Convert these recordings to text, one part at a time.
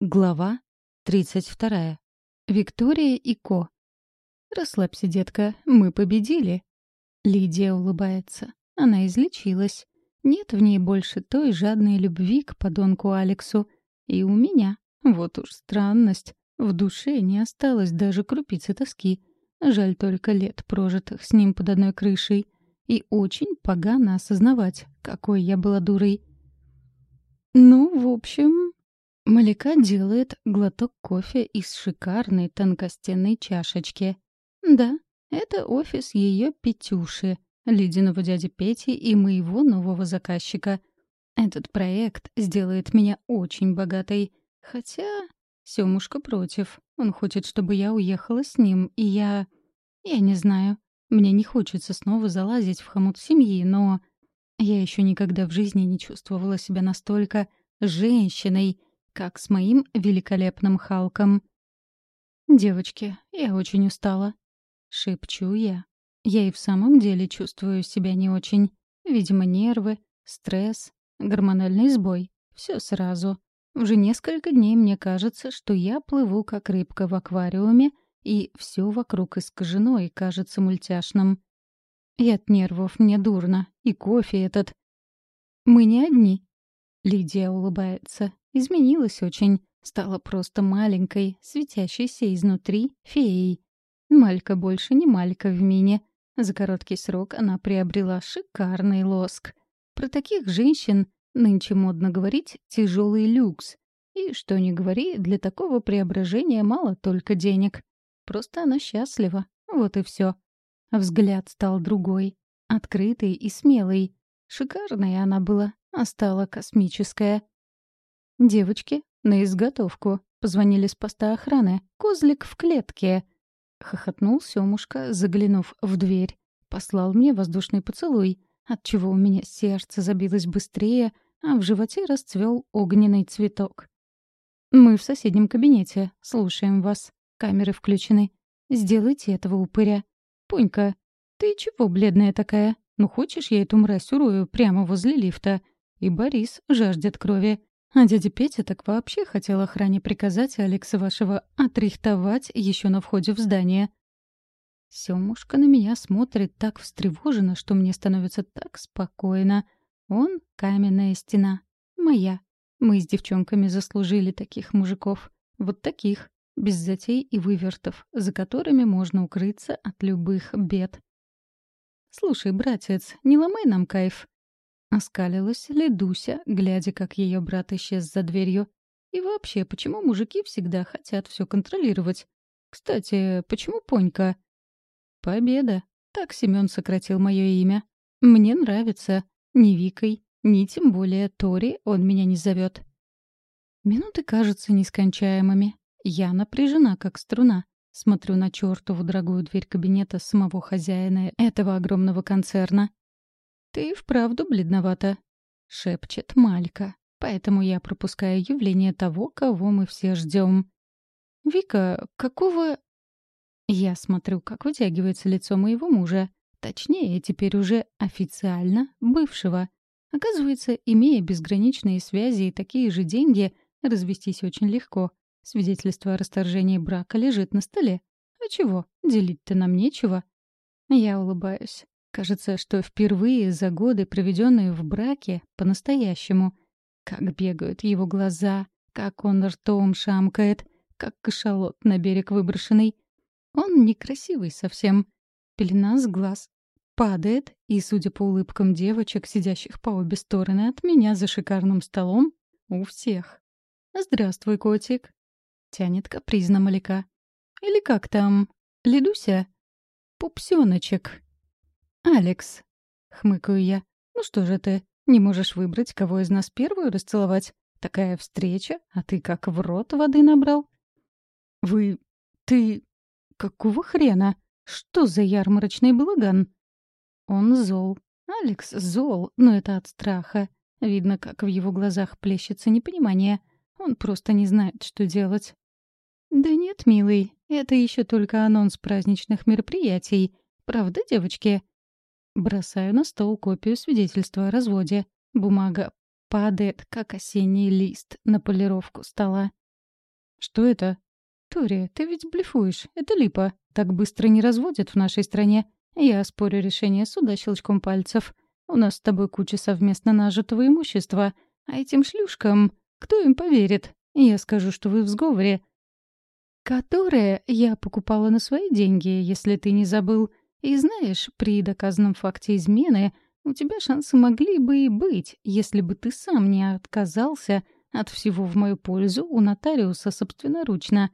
Глава 32. Виктория и Ко. «Расслабься, детка, мы победили». Лидия улыбается. Она излечилась. Нет в ней больше той жадной любви к подонку Алексу. И у меня, вот уж странность, в душе не осталось даже крупицы тоски. Жаль только лет, прожитых с ним под одной крышей. И очень погано осознавать, какой я была дурой. Ну, в общем, Малика делает глоток кофе из шикарной тонкостенной чашечки. Да, это офис ее Петюши, ледяного дяди Пети и моего нового заказчика. Этот проект сделает меня очень богатой. Хотя Сёмушка против. Он хочет, чтобы я уехала с ним, и я... Я не знаю. Мне не хочется снова залазить в хомут семьи, но... Я еще никогда в жизни не чувствовала себя настолько женщиной, как с моим великолепным Халком. «Девочки, я очень устала», — шепчу я. Я и в самом деле чувствую себя не очень. Видимо, нервы, стресс, гормональный сбой. Все сразу. Уже несколько дней мне кажется, что я плыву как рыбка в аквариуме, и все вокруг искажено и кажется мультяшным. И от нервов мне дурно, и кофе этот. Мы не одни. Лидия улыбается. Изменилась очень. Стала просто маленькой, светящейся изнутри феей. Малька больше не Малька в мине. За короткий срок она приобрела шикарный лоск. Про таких женщин нынче модно говорить «тяжелый люкс». И, что ни говори, для такого преображения мало только денег. Просто она счастлива. Вот и все. Взгляд стал другой. Открытый и смелый. Шикарная она была, а стала космическая. «Девочки, на изготовку!» — позвонили с поста охраны. «Козлик в клетке!» — хохотнул Сёмушка, заглянув в дверь. Послал мне воздушный поцелуй, отчего у меня сердце забилось быстрее, а в животе расцвел огненный цветок. «Мы в соседнем кабинете. Слушаем вас. Камеры включены. Сделайте этого упыря. Пунька, ты чего бледная такая? Ну хочешь, я эту мразь урою прямо возле лифта? И Борис жаждет крови. А дядя Петя так вообще хотел охране приказать Алекса вашего отрихтовать еще на входе в здание. Сёмушка на меня смотрит так встревоженно, что мне становится так спокойно. Он — каменная стена. Моя. Мы с девчонками заслужили таких мужиков. Вот таких. Без затей и вывертов, за которыми можно укрыться от любых бед. «Слушай, братец, не ломай нам кайф. Оскалилась Ледуся, глядя, как ее брат исчез за дверью. И вообще, почему мужики всегда хотят все контролировать? Кстати, почему Понька? Победа. Так Семен сократил мое имя. Мне нравится. Ни Викой, ни тем более Тори он меня не зовет. Минуты кажутся нескончаемыми. Я напряжена, как струна. Смотрю на чертову дорогую дверь кабинета самого хозяина этого огромного концерна. «Ты вправду бледновата», — шепчет Малька. «Поэтому я пропускаю явление того, кого мы все ждем. «Вика, какого...» Я смотрю, как вытягивается лицо моего мужа. Точнее, теперь уже официально бывшего. Оказывается, имея безграничные связи и такие же деньги, развестись очень легко. Свидетельство о расторжении брака лежит на столе. А чего? Делить-то нам нечего. Я улыбаюсь. Кажется, что впервые за годы, проведенные в браке, по-настоящему. Как бегают его глаза, как он ртом шамкает, как кашалот на берег выброшенный. Он некрасивый совсем. Пелена с глаз. Падает, и, судя по улыбкам девочек, сидящих по обе стороны от меня за шикарным столом, у всех. «Здравствуй, котик», — тянет капризно Маляка. «Или как там? Ледуся?» «Пупсёночек», «Алекс», — хмыкаю я, — «ну что же ты, не можешь выбрать, кого из нас первую расцеловать? Такая встреча, а ты как в рот воды набрал?» «Вы... ты... какого хрена? Что за ярмарочный балаган?» Он зол. Алекс зол, но это от страха. Видно, как в его глазах плещется непонимание. Он просто не знает, что делать. «Да нет, милый, это еще только анонс праздничных мероприятий. Правда, девочки?» Бросаю на стол копию свидетельства о разводе. Бумага падает, как осенний лист, на полировку стола. «Что это?» «Тори, ты ведь блефуешь. Это липа. Так быстро не разводят в нашей стране. Я спорю решение суда щелчком пальцев. У нас с тобой куча совместно нажитого имущества. А этим шлюшкам... Кто им поверит? Я скажу, что вы в сговоре. Которое я покупала на свои деньги, если ты не забыл. И знаешь, при доказанном факте измены у тебя шансы могли бы и быть, если бы ты сам не отказался от всего в мою пользу у нотариуса собственноручно.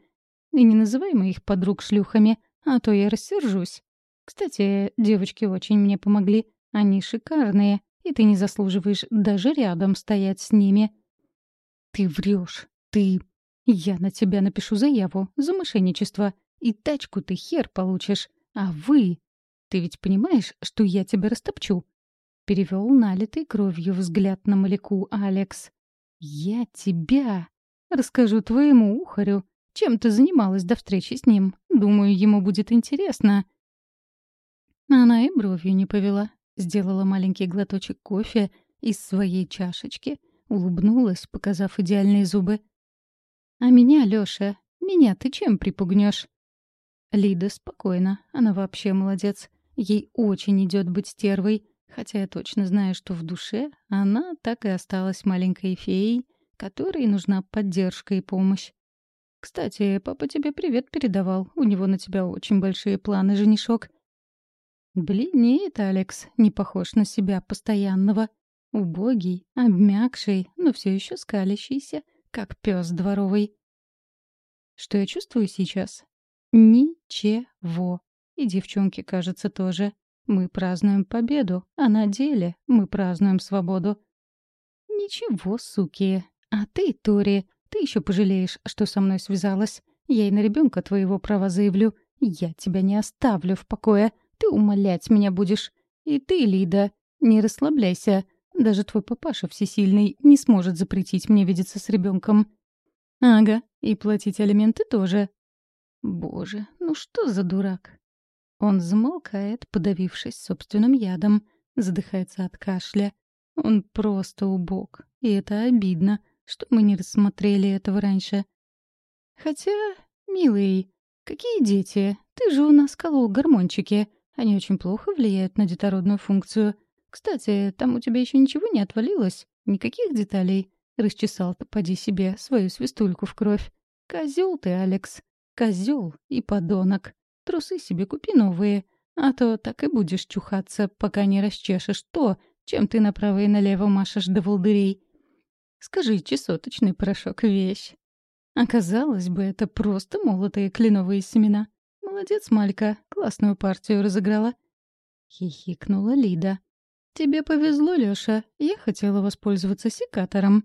И не называй моих подруг шлюхами, а то я рассержусь. Кстати, девочки очень мне помогли. Они шикарные, и ты не заслуживаешь даже рядом стоять с ними. Ты врешь. Ты... Я на тебя напишу заяву за мошенничество. И тачку ты хер получишь. А вы... Ты ведь понимаешь, что я тебя растопчу?» Перевел налитый кровью взгляд на Маляку Алекс. «Я тебя...» «Расскажу твоему ухарю, чем ты занималась до встречи с ним. Думаю, ему будет интересно». Она и бровью не повела. Сделала маленький глоточек кофе из своей чашечки, улыбнулась, показав идеальные зубы. «А меня, Лёша, меня ты чем припугнешь? Лида спокойна, она вообще молодец. Ей очень идет быть стервой, хотя я точно знаю, что в душе она так и осталась маленькой феей, которой нужна поддержка и помощь. Кстати, папа тебе привет передавал. У него на тебя очень большие планы, женишок. Бледнеет Алекс, не похож на себя постоянного. Убогий, обмякший, но все еще скалящийся, как пес дворовый. Что я чувствую сейчас? Ничего. И девчонки, кажется, тоже. Мы празднуем победу, а на деле мы празднуем свободу. Ничего, суки. А ты, Тори, ты еще пожалеешь, что со мной связалась. Я и на ребенка твоего права заявлю. Я тебя не оставлю в покое. Ты умолять меня будешь. И ты, Лида, не расслабляйся. Даже твой папаша всесильный не сможет запретить мне видеться с ребенком. Ага, и платить алименты тоже. Боже, ну что за дурак? Он замолкает, подавившись собственным ядом, задыхается от кашля. Он просто убог, и это обидно, что мы не рассмотрели этого раньше. Хотя, милый, какие дети? Ты же у нас колол гормончики. Они очень плохо влияют на детородную функцию. Кстати, там у тебя еще ничего не отвалилось? Никаких деталей? Расчесал-то, поди себе, свою свистульку в кровь. Козел ты, Алекс. Козел и подонок. Трусы себе купи новые, а то так и будешь чухаться, пока не расчешешь то, чем ты направо и налево машешь до волдырей. Скажи, чесоточный порошок — вещь. Оказалось бы, это просто молотые кленовые семена. Молодец, Малька, классную партию разыграла. Хихикнула Лида. «Тебе повезло, Лёша. Я хотела воспользоваться секатором».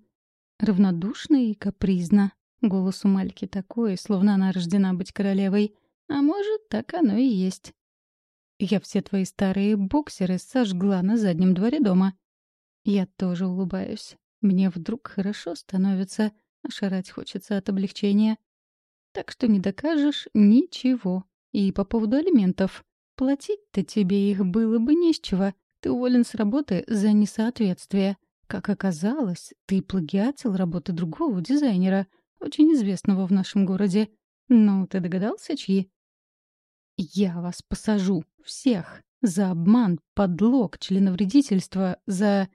Равнодушно и капризно. Голос у Мальки такой, словно она рождена быть королевой. А может, так оно и есть. Я все твои старые боксеры сожгла на заднем дворе дома. Я тоже улыбаюсь. Мне вдруг хорошо становится, ошарать хочется от облегчения. Так что не докажешь ничего. И по поводу алиментов. Платить-то тебе их было бы не с чего. Ты уволен с работы за несоответствие. Как оказалось, ты плагиатил работы другого дизайнера, очень известного в нашем городе. Ну, ты догадался, чьи? Я вас посажу, всех, за обман, подлог, членовредительство, за...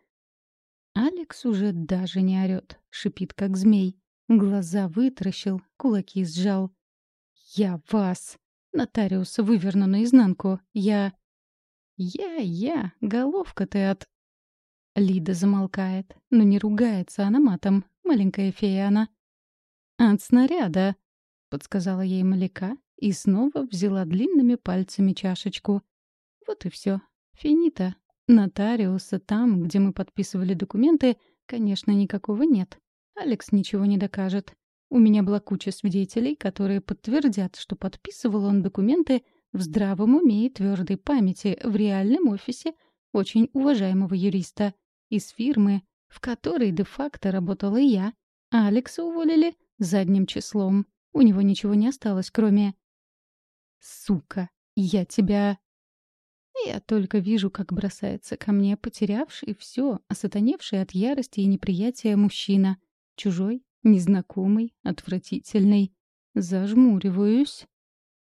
Алекс уже даже не орёт, шипит как змей. Глаза вытаращил, кулаки сжал. «Я вас!» Нотариуса выверну наизнанку. Я... «Я-я, головка ты от...» Лида замолкает, но не ругается она матом. Маленькая фея она. «От снаряда», — подсказала ей Маляка и снова взяла длинными пальцами чашечку. Вот и все. Финита. Нотариуса там, где мы подписывали документы, конечно, никакого нет. Алекс ничего не докажет. У меня была куча свидетелей, которые подтвердят, что подписывал он документы в здравом уме и твердой памяти в реальном офисе очень уважаемого юриста из фирмы, в которой де-факто работала я, а Алекса уволили задним числом. У него ничего не осталось, кроме... «Сука, я тебя...» Я только вижу, как бросается ко мне потерявший все, осатаневший от ярости и неприятия мужчина. Чужой, Незнакомый, отвратительный. Зажмуриваюсь.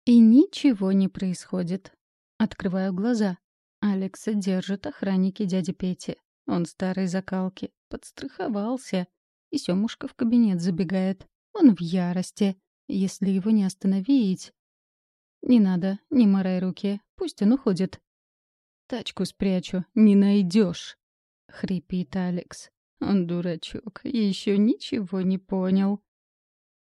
И ничего не происходит. Открываю глаза. Алекса держит охранники дяди Пети. Он старой закалки. Подстраховался. И Сёмушка в кабинет забегает. Он в ярости. Если его не остановить... «Не надо, не морай руки. Пусть он уходит». «Тачку спрячу. Не найдешь, хрипит Алекс. Он дурачок, еще ничего не понял.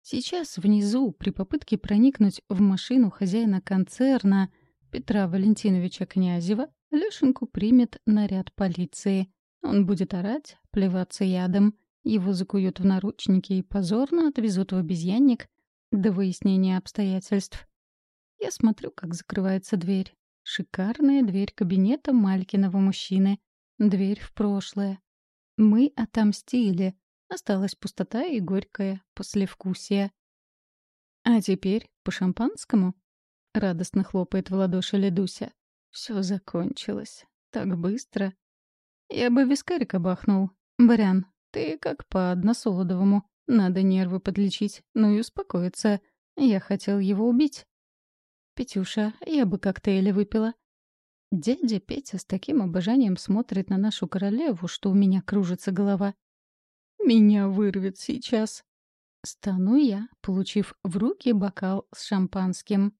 Сейчас внизу, при попытке проникнуть в машину хозяина концерна Петра Валентиновича Князева, Лешеньку примет наряд полиции. Он будет орать, плеваться ядом. Его закуют в наручники и позорно отвезут в обезьянник до выяснения обстоятельств. Я смотрю, как закрывается дверь. Шикарная дверь кабинета Малькиного мужчины. Дверь в прошлое. Мы отомстили. Осталась пустота и горькое послевкусие. А теперь по шампанскому? Радостно хлопает в ладоши Ледуся. Все закончилось. Так быстро. Я бы вискарика бахнул. Барян, ты как по односолодовому. Надо нервы подлечить, ну и успокоиться. Я хотел его убить. Петюша, я бы коктейли выпила. Дядя Петя с таким обожанием смотрит на нашу королеву, что у меня кружится голова. Меня вырвет сейчас. Стану я, получив в руки бокал с шампанским.